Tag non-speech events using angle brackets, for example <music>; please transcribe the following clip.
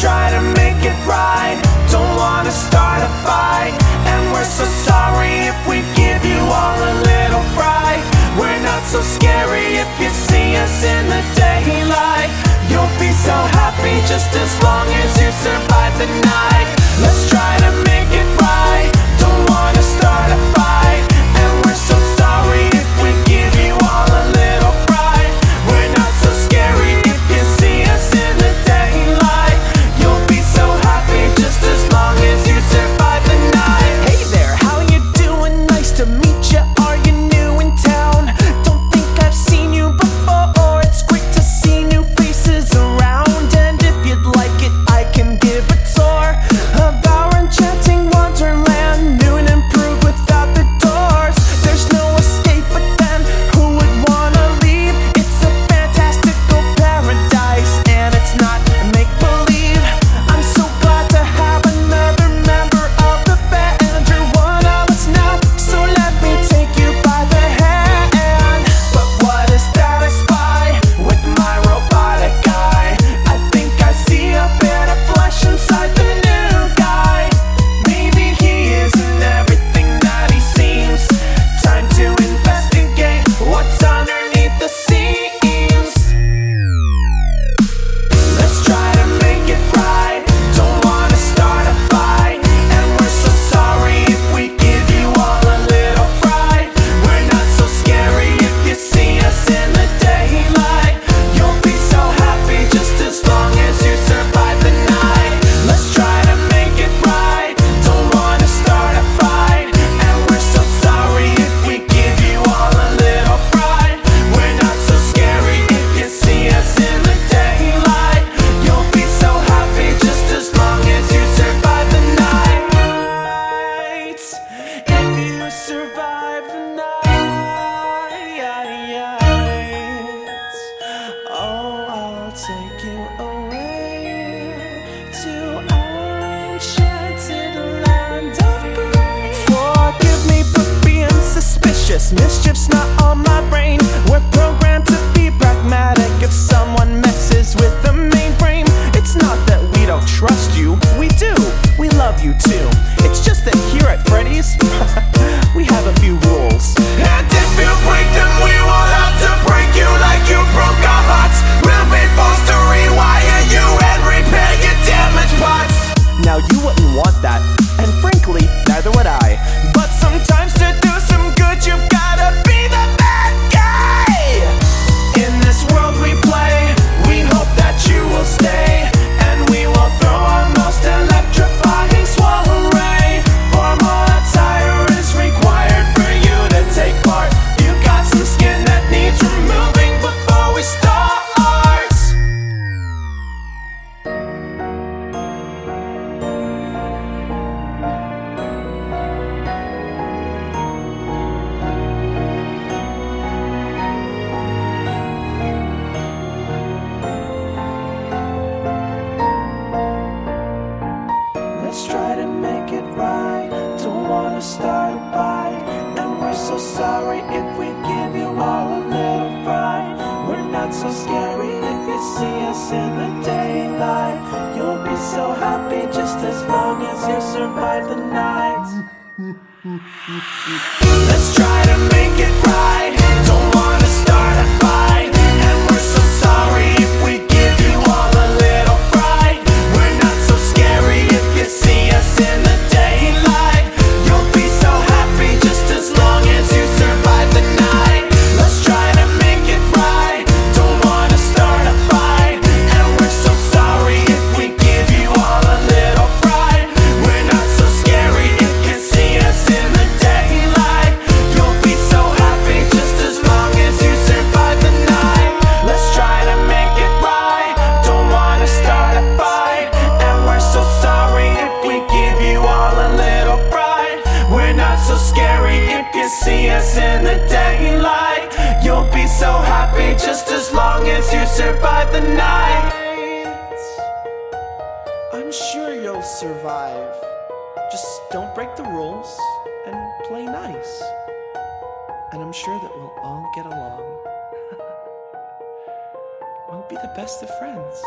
Try to make it right. Don't wanna start a fight. And we're so sorry if we give you all a little fright. We're not so scared. to survive the night. Oh, I'll take you away to our enchanted land of. Forgive me for being suspicious. Mischief's not on my brain. We're programmed to be pragmatic. If so. If we give you all a little fright, we're not so scary if you see us in the daylight. You'll be so happy just as long as you survive the night. <laughs> Let's try to make it right. Don't scary if you see us in the daylight. You'll be so happy just as long as you survive the night. I'm sure you'll survive. Just don't break the rules and play nice. And I'm sure that we'll all get along. <laughs> we'll be the best of friends.